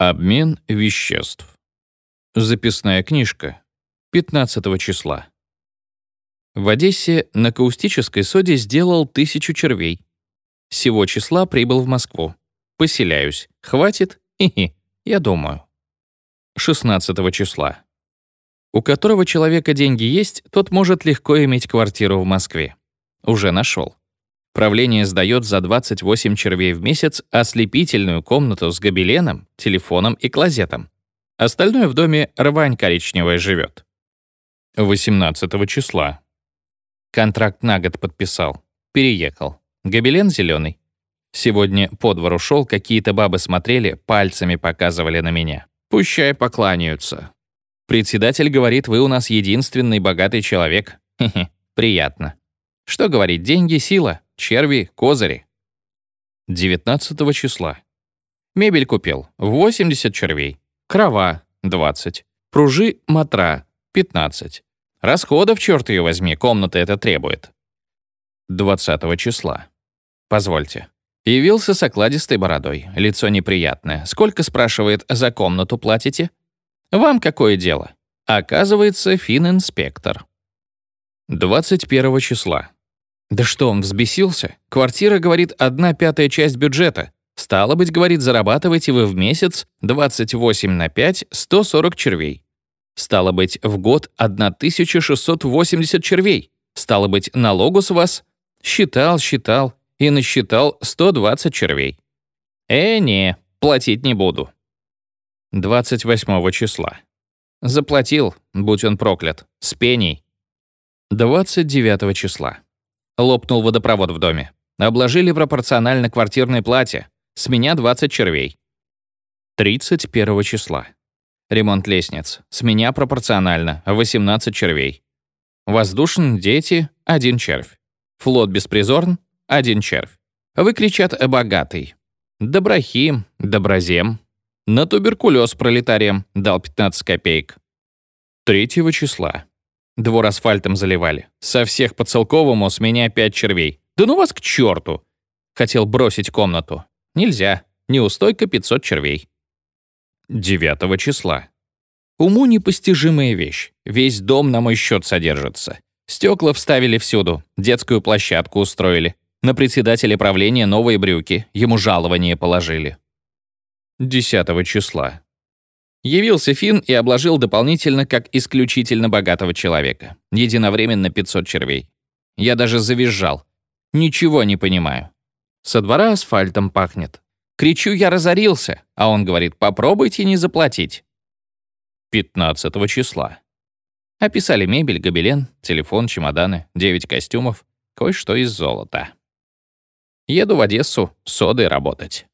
Обмен веществ. Записная книжка. 15 числа. В Одессе на каустической соде сделал тысячу червей. Сего числа прибыл в Москву. Поселяюсь. Хватит? Хи-хи. Я думаю. 16 числа. У которого человека деньги есть, тот может легко иметь квартиру в Москве. Уже нашел. Правление сдает за 28 червей в месяц ослепительную комнату с гобеленом, телефоном и клозетом. Остальное в доме рвань коричневая живет. 18 числа. Контракт на год подписал. Переехал. Гобелен зеленый. Сегодня по двору шел, какие-то бабы смотрели, пальцами показывали на меня. Пущай покланяются. Председатель говорит, вы у нас единственный богатый человек. Хе-хе, приятно. Что говорить, деньги — сила, черви — козыри. 19 числа. Мебель купил. 80 червей. Крова — 20. Пружи — матра — 15. Расходов, черт ее возьми, комната это требует. 20 числа. Позвольте. Явился с окладистой бородой, лицо неприятное. Сколько, спрашивает, за комнату платите? Вам какое дело? Оказывается, фининспектор. 21 числа. Да что, он взбесился? Квартира, говорит, одна пятая часть бюджета. Стало быть, говорит, зарабатываете вы в месяц 28 на 5, 140 червей. Стало быть, в год 1680 червей. Стало быть, налогу с вас? Считал, считал и насчитал 120 червей. Э, не, платить не буду. 28 числа. Заплатил, будь он проклят, с пеней. 29 числа. Лопнул водопровод в доме. Обложили пропорционально квартирной плате. С меня 20 червей. 31 числа. Ремонт лестниц. С меня пропорционально 18 червей. Воздушн, дети — один червь. Флот беспризорн — один червь. Вы кричат «богатый». Доброхим, доброзем. На туберкулез пролетариям дал 15 копеек. 3 числа. Двор асфальтом заливали. Со всех по целковому с меня пять червей. Да ну вас к черту! Хотел бросить комнату. Нельзя. Неустойка 500 червей. 9 числа. Уму непостижимая вещь. Весь дом на мой счет содержится. Стекла вставили всюду, детскую площадку устроили. На председателя правления новые брюки, ему жалование положили. 10 числа. Явился Фин и обложил дополнительно как исключительно богатого человека. Единовременно 500 червей. Я даже завизжал. Ничего не понимаю. Со двора асфальтом пахнет. Кричу, я разорился, а он говорит, попробуйте не заплатить. 15 числа. Описали мебель, гобелен, телефон, чемоданы, 9 костюмов, кое-что из золота. Еду в Одессу содой работать.